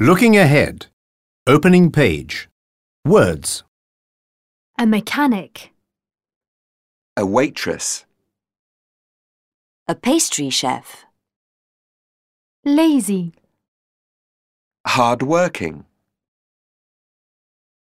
Looking ahead. Opening page. Words. A mechanic. A waitress. A pastry chef. Lazy. Hard working.